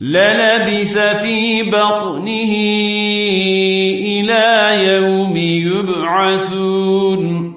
للبث في بطنه إلى يوم يبعثون